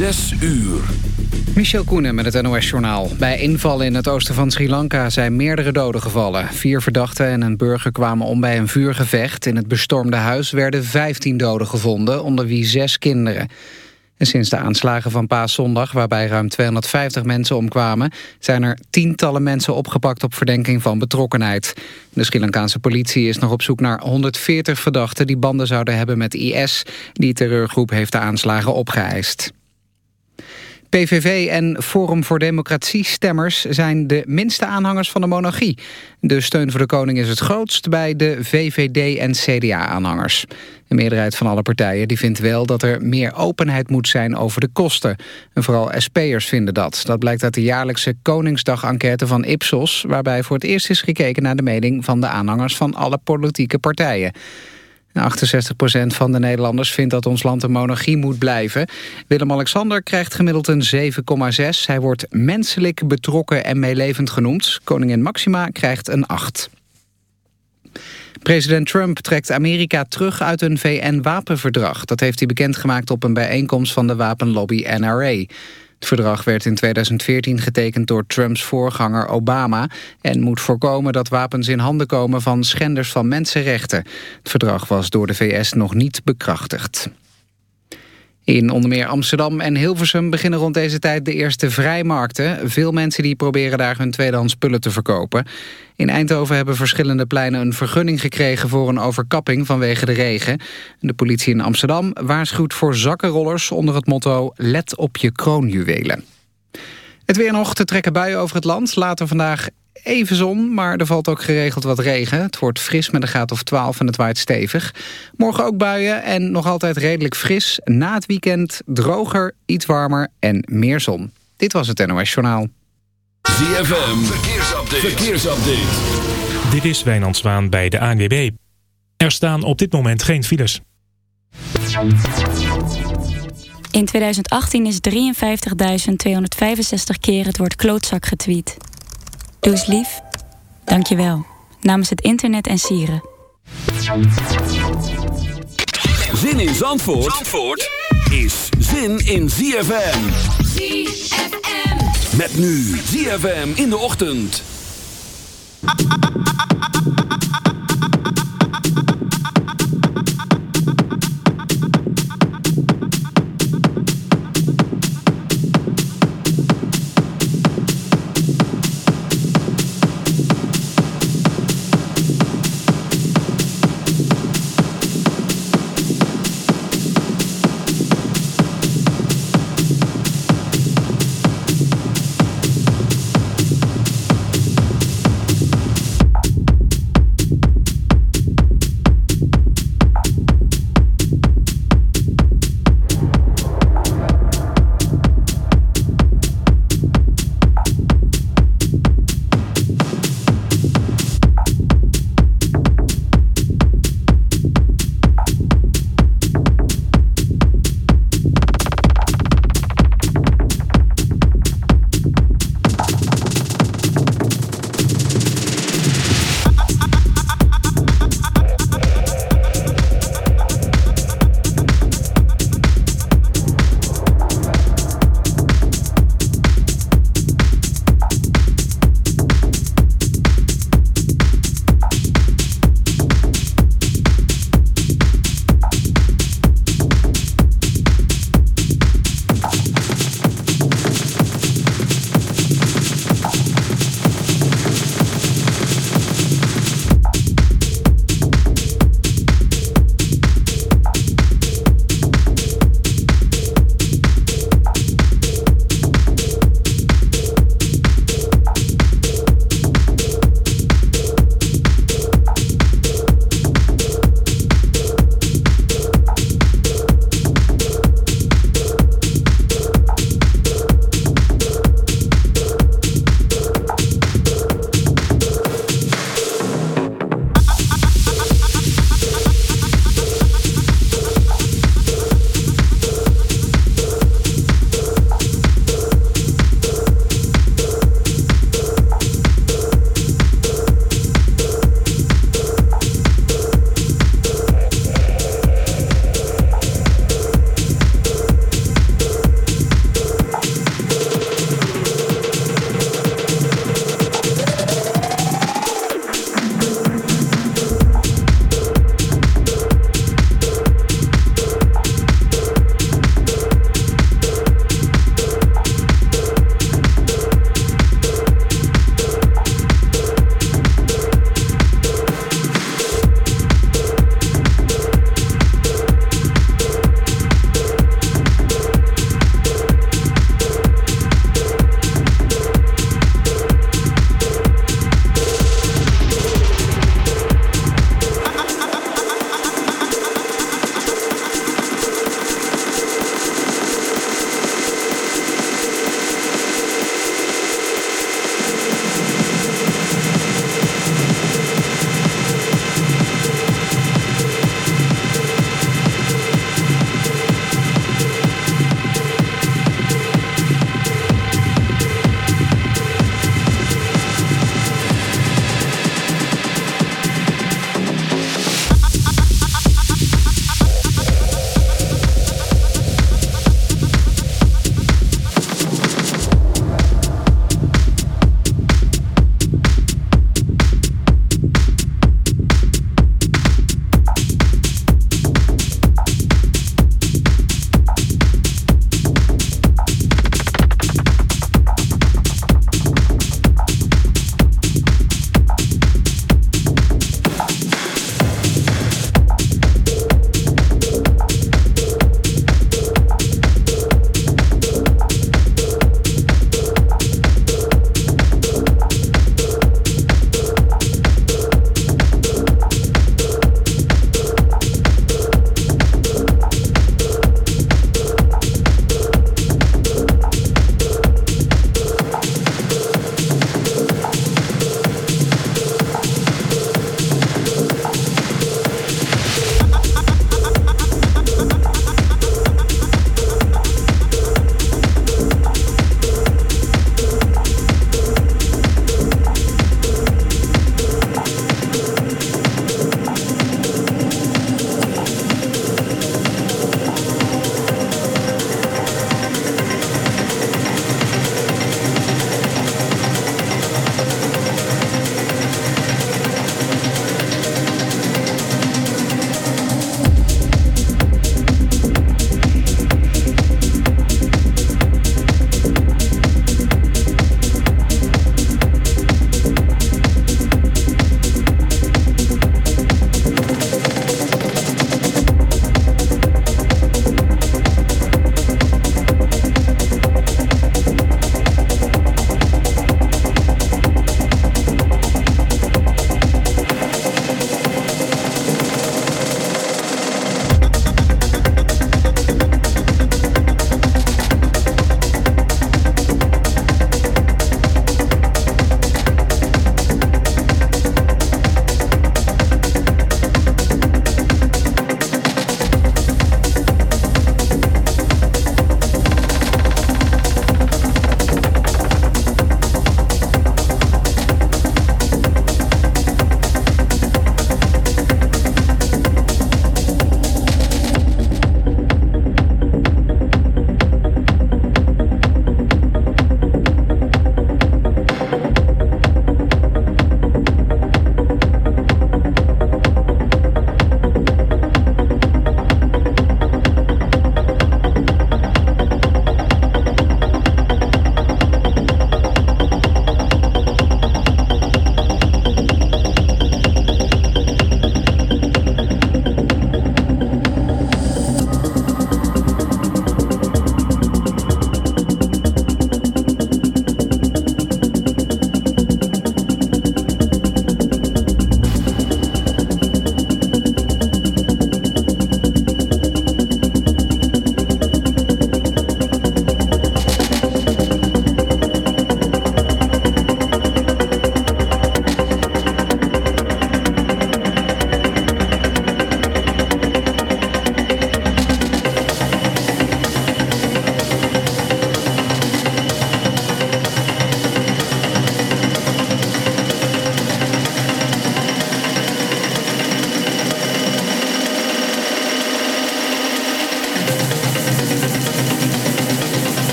Zes uur. Michel Koenen met het NOS-journaal. Bij invallen in het oosten van Sri Lanka zijn meerdere doden gevallen. Vier verdachten en een burger kwamen om bij een vuurgevecht. In het bestormde huis werden 15 doden gevonden, onder wie zes kinderen. En sinds de aanslagen van paaszondag, waarbij ruim 250 mensen omkwamen... zijn er tientallen mensen opgepakt op verdenking van betrokkenheid. De Sri Lankaanse politie is nog op zoek naar 140 verdachten... die banden zouden hebben met IS. Die terreurgroep heeft de aanslagen opgeëist. PVV en Forum voor Democratie stemmers zijn de minste aanhangers van de monarchie. De steun voor de koning is het grootst bij de VVD en CDA-aanhangers. De meerderheid van alle partijen die vindt wel dat er meer openheid moet zijn over de kosten. En vooral SP'ers vinden dat. Dat blijkt uit de jaarlijkse Koningsdag-enquête van Ipsos... waarbij voor het eerst is gekeken naar de mening van de aanhangers van alle politieke partijen. 68% van de Nederlanders vindt dat ons land een monarchie moet blijven. Willem-Alexander krijgt gemiddeld een 7,6. Hij wordt menselijk, betrokken en meelevend genoemd. Koningin Maxima krijgt een 8. President Trump trekt Amerika terug uit een VN-wapenverdrag. Dat heeft hij bekendgemaakt op een bijeenkomst van de wapenlobby NRA. Het verdrag werd in 2014 getekend door Trumps voorganger Obama... en moet voorkomen dat wapens in handen komen van schenders van mensenrechten. Het verdrag was door de VS nog niet bekrachtigd. In onder meer Amsterdam en Hilversum beginnen rond deze tijd de eerste vrijmarkten. Veel mensen die proberen daar hun tweedehands spullen te verkopen. In Eindhoven hebben verschillende pleinen een vergunning gekregen voor een overkapping vanwege de regen. De politie in Amsterdam waarschuwt voor zakkenrollers onder het motto let op je kroonjuwelen. Het weer nog te trekken buien over het land. Later vandaag even zon, maar er valt ook geregeld wat regen. Het wordt fris met een graad of 12 en het waait stevig. Morgen ook buien en nog altijd redelijk fris. Na het weekend droger, iets warmer en meer zon. Dit was het NOS Journaal. ZFM, verkeersupdate. verkeersupdate. Dit is Wijnand Zwaan bij de ANWB. Er staan op dit moment geen files. In 2018 is 53.265 keer het woord klootzak getweet. Doe eens lief. Dank je wel. Namens het internet en sieren. Zin in Zandvoort, Zandvoort is zin in ZFM. ZFM. Met nu ZFM in de ochtend.